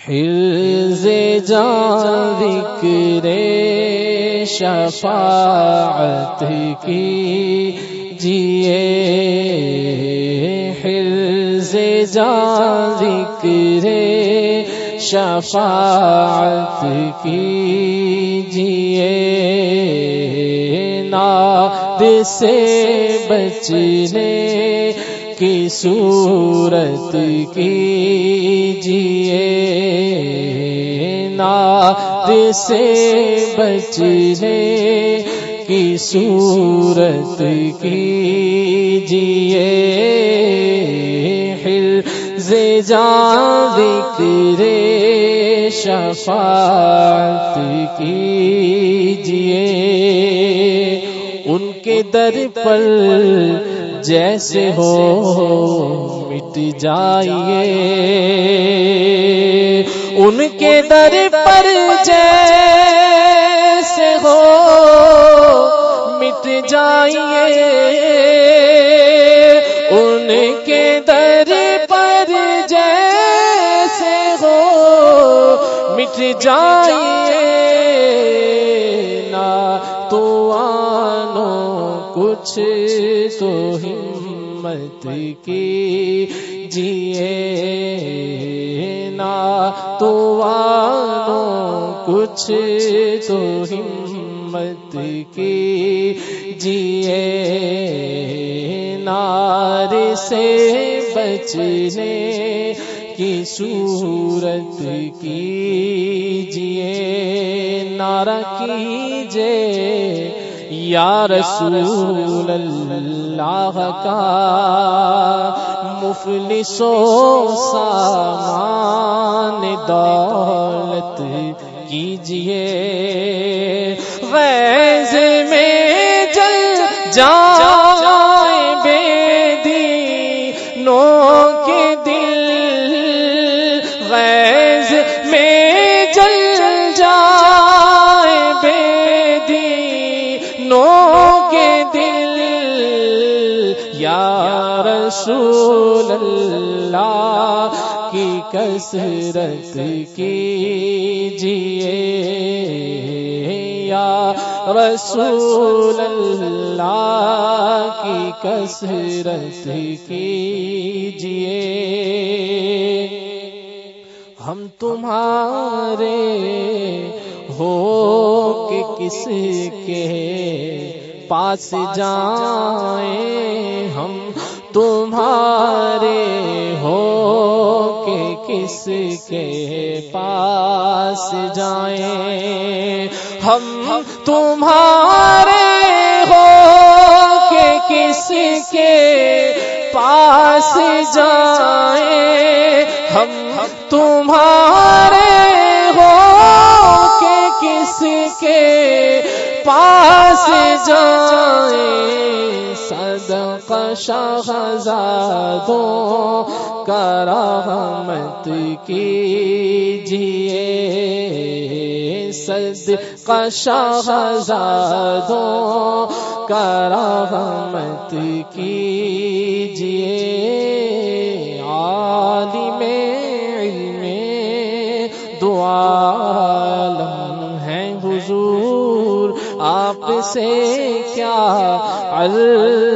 حرز جان ذکر شفاعت کی جیے حرز جان ذکر شفاعت کی جیے ناد سے بچنے کی صورت کی ناد سے بچنے کی صورت کی جیے جان ذکر شفاعت کیجیے ان کے در پر جیسے ہو مٹ جائیے ان کے در پر جیسے ہو مٹ جائیے ان کے در پر جیسے ہو مٹ جائیے نا تو آنو کچھ تو ہمت کی۔ جیے نا تو آنو کچھ تو ہمت کی۔ جیے نار سے بچنے کی صورت کی۔ جیے نارا کیجے یا رسول اللہ کا مفلسو سامان دولت کیجیے کثرت کیجیے یا رسول اللہ کی کثرت کیجیے ہم تمہارے ہو کہ کس کے پاس جائیں؟ ہم تمہارے ہو کس کے پاس جائیں؟ ہم تمہارے ہو کہ کس کے پاس جائیں؟ ہم تمہارے ہو کہ کس کے پاس جائیں؟ شہزادوں کرامت کیجیے صدقہ شہزادوں کرامت کیجیے، عالم علم دعالم ہے حضور، آپ سے کیا عرض؟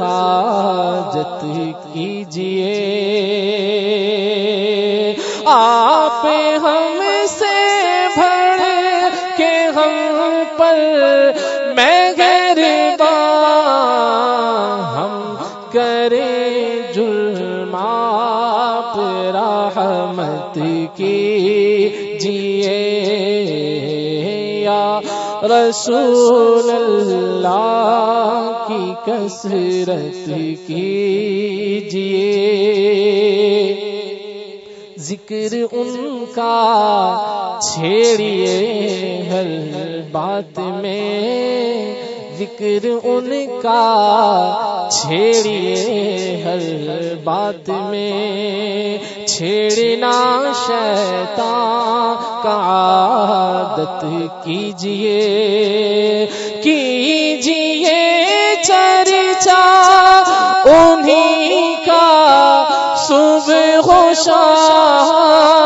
حاجت کیجیے آپ ہم رسول اللہ کی کثرت کیجیے ذکر ان کا چھیڑیے ہر بات میں۔ ذکر ان کا چھیڑیے ہر بات میں، چھیڑنا شیطان کا عادت کیجیے کیجیے چرچا انہیں کا صبح ہو شام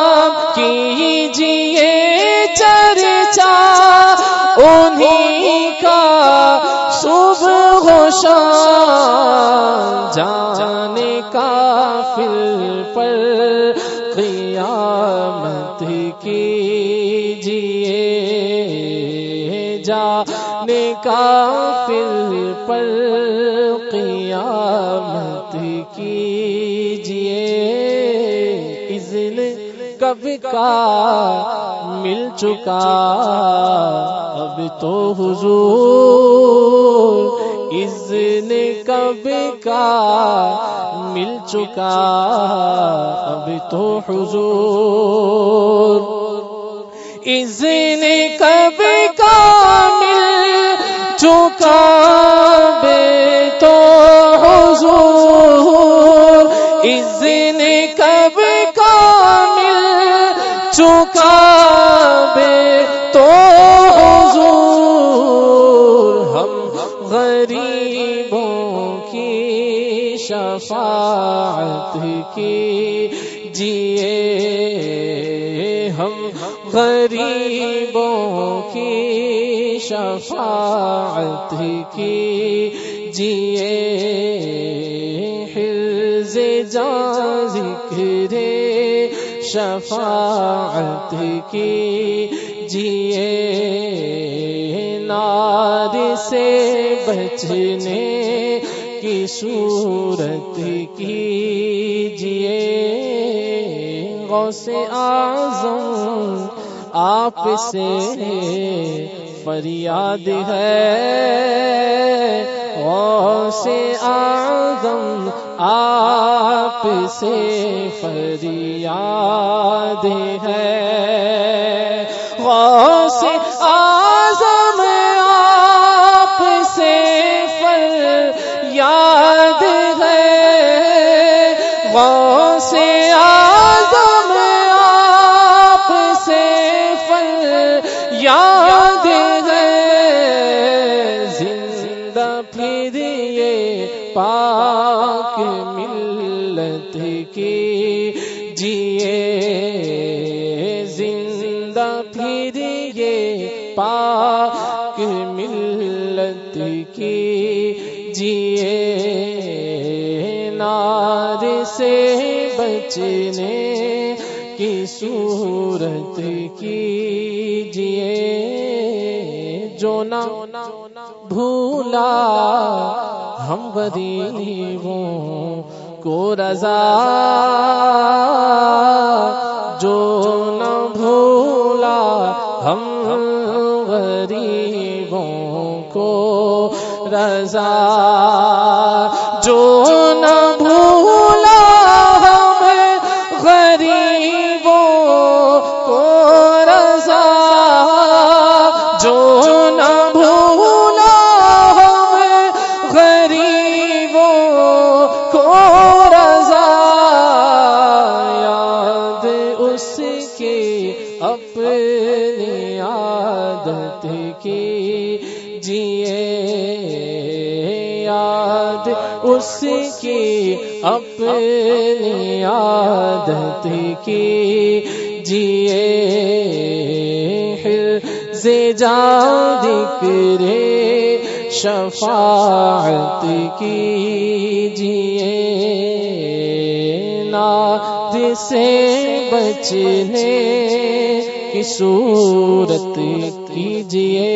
صبح جانے کا فل پر قیامت کی جیے جانے کا فل پر قیامت کی جیے کب کا مل چکا اب تو حضور اذن کب کا مل چکا؟ اب تو حضور۔ اذن کب کا مل چکا؟ بے تو حضور۔ اذن غریبوں کی شفاعت کی جیے حرز جان ذکر شفاعت کی جیے نار سے بچنے کی صورت کی غوث آزم، آپ سے فریاد ہے۔ غوث آزم، آپ سے فریاد ہے۔ غوث آزم، آپ سے فریاد پاک ملت کی جیے زندہ پھر یہ پاک ملت کی جیے نار سے بچنے کی صورت کی جیے جو نہ بھولا ہم غریبوں کو رضا جو نہ بھولا ہم غریبوں کو رضا عادت کی جیے یاد اس کی اپنی عادت کی جیے سے جا ذکر شفاعت کی جیے ناد سے بچنے کی صورت کیجیے۔